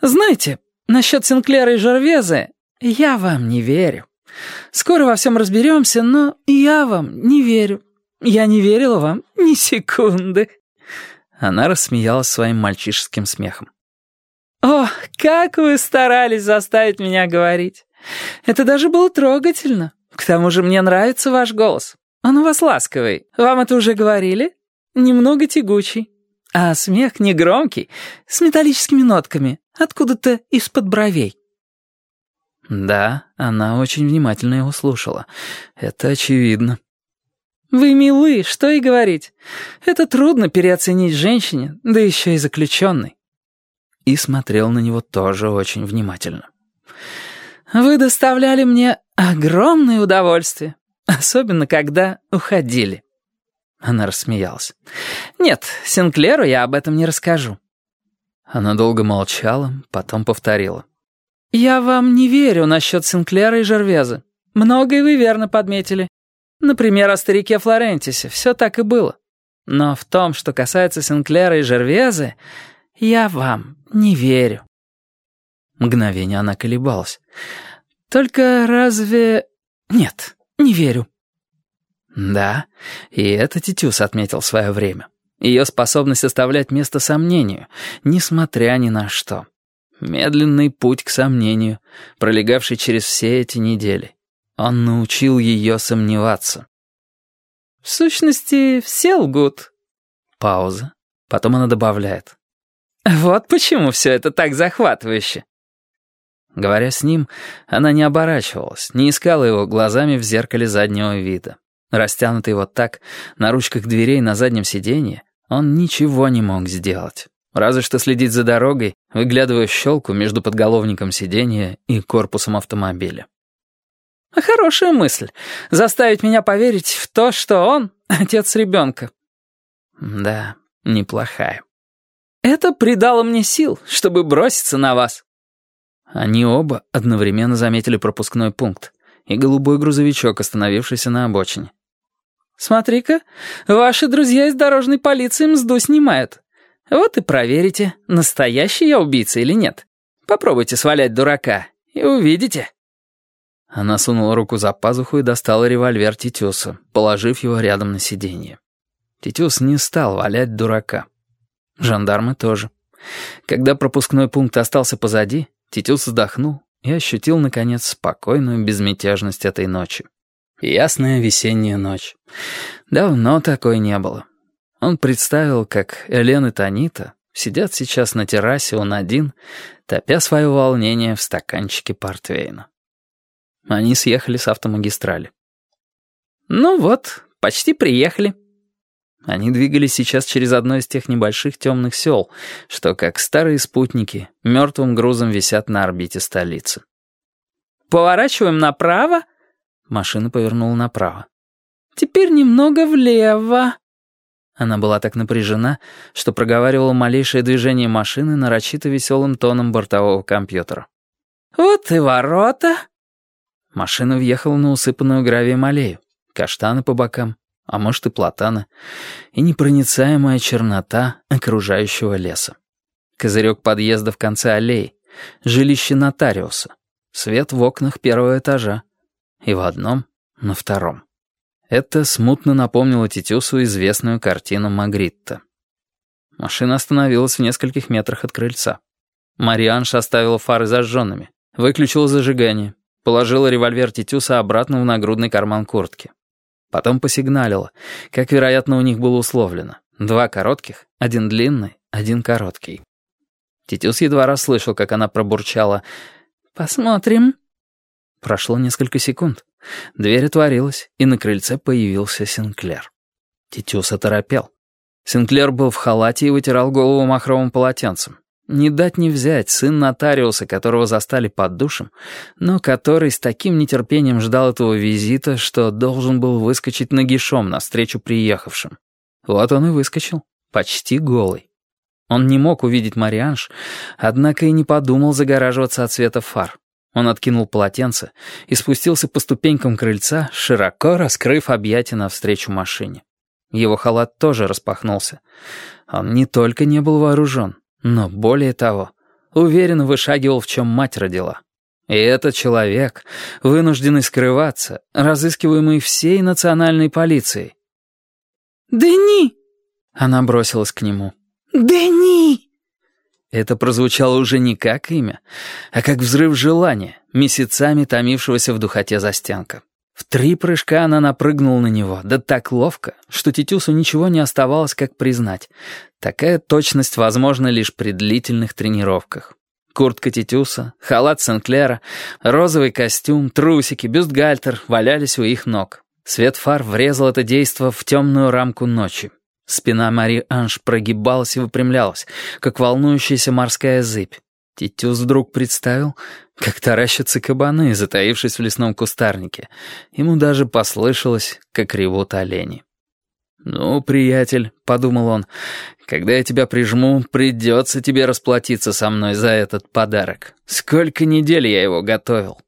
«Знаете, насчет Синклера и Жервеза я вам не верю. Скоро во всем разберемся, но я вам не верю. Я не верила вам ни секунды». Она рассмеялась своим мальчишеским смехом. «О, как вы старались заставить меня говорить! Это даже было трогательно. К тому же мне нравится ваш голос. Он у вас ласковый. Вам это уже говорили? Немного тягучий. А смех не громкий, с металлическими нотками, откуда-то из-под бровей». Да, она очень внимательно его слушала. Это очевидно. «Вы милы, что и говорить. Это трудно переоценить женщине, да еще и заключенной». И смотрел на него тоже очень внимательно. «Вы доставляли мне огромное удовольствие, особенно когда уходили». Она рассмеялась. «Нет, Синклеру я об этом не расскажу». Она долго молчала, потом повторила. «Я вам не верю насчет Синклера и Жервеза. Многое вы верно подметили. Например, о старике Флорентисе. Все так и было. Но в том, что касается Синклера и Жервезы, я вам не верю». Мгновение она колебалась. «Только разве...» «Нет, не верю». Да, и это Титюс отметил свое время. Ее способность оставлять место сомнению, несмотря ни на что. Медленный путь к сомнению, пролегавший через все эти недели. Он научил ее сомневаться. «В сущности, все лгут». Пауза. Потом она добавляет. «Вот почему все это так захватывающе». Говоря с ним, она не оборачивалась, не искала его глазами в зеркале заднего вида. Растянутый вот так, на ручках дверей на заднем сиденье, он ничего не мог сделать. Разве что следить за дорогой, выглядывая в щелку между подголовником сиденья и корпусом автомобиля. «Хорошая мысль. Заставить меня поверить в то, что он — отец ребенка». «Да, неплохая». «Это придало мне сил, чтобы броситься на вас». Они оба одновременно заметили пропускной пункт и голубой грузовичок, остановившийся на обочине. «Смотри-ка, ваши друзья из дорожной полиции мзду снимают. Вот и проверите, настоящий я убийца или нет. Попробуйте свалять дурака, и увидите». Она сунула руку за пазуху и достала револьвер Титюса, положив его рядом на сиденье. Титюс не стал валять дурака. Жандармы тоже. Когда пропускной пункт остался позади, Титюс вздохнул и ощутил, наконец, спокойную безмятежность этой ночи. Ясная весенняя ночь. Давно такой не было. Он представил, как Элен и Танита сидят сейчас на террасе он один, топя свое волнение в стаканчике портвейна. Они съехали с автомагистрали. «Ну вот, почти приехали». Они двигались сейчас через одно из тех небольших темных сел, что, как старые спутники, мертвым грузом висят на орбите столицы. «Поворачиваем направо?» Машина повернула направо. «Теперь немного влево». Она была так напряжена, что проговаривала малейшее движение машины нарочито веселым тоном бортового компьютера. «Вот и ворота». Машина въехала на усыпанную гравием аллею. Каштаны по бокам, а может и платаны, и непроницаемая чернота окружающего леса. Козырек подъезда в конце аллеи, жилище нотариуса, свет в окнах первого этажа, и в одном, на втором. Это смутно напомнило Титюсу известную картину Магритта. Машина остановилась в нескольких метрах от крыльца. Марианша оставила фары зажженными, выключила зажигание, положила револьвер Титюса обратно в нагрудный карман куртки. Потом посигналила, как, вероятно, у них было условлено. Два коротких, один длинный, один короткий. Титюс едва расслышал, как она пробурчала «Посмотрим». Прошло несколько секунд. Дверь отворилась, и на крыльце появился Синклер. Титюс оторопел. Синклер был в халате и вытирал голову махровым полотенцем. Не дать не взять сын нотариуса, которого застали под душем, но который с таким нетерпением ждал этого визита, что должен был выскочить нагишом навстречу приехавшим. Вот он и выскочил, почти голый. Он не мог увидеть Марианж, однако и не подумал загораживаться от света фар. Он откинул полотенце и спустился по ступенькам крыльца, широко раскрыв объятия навстречу машине. Его халат тоже распахнулся. Он не только не был вооружен, но более того, уверенно вышагивал, в чем мать родила. И этот человек, вынужденный скрываться, разыскиваемый всей национальной полицией. «Дени!» Она бросилась к нему. «Дени!» Это прозвучало уже не как имя, а как взрыв желания, месяцами томившегося в духоте застенка. В три прыжка она напрыгнула на него, да так ловко, что Титюсу ничего не оставалось, как признать. Такая точность возможна лишь при длительных тренировках. Куртка Титюса, халат Сенклера, розовый костюм, трусики, бюстгальтер валялись у их ног. Свет фар врезал это действо в темную рамку ночи. Спина Мари Анж прогибалась и выпрямлялась, как волнующаяся морская зыбь. Титюс вдруг представил, как таращатся кабаны, затаившись в лесном кустарнике. Ему даже послышалось, как ревут олени. «Ну, приятель», — подумал он, — «когда я тебя прижму, придется тебе расплатиться со мной за этот подарок. Сколько недель я его готовил».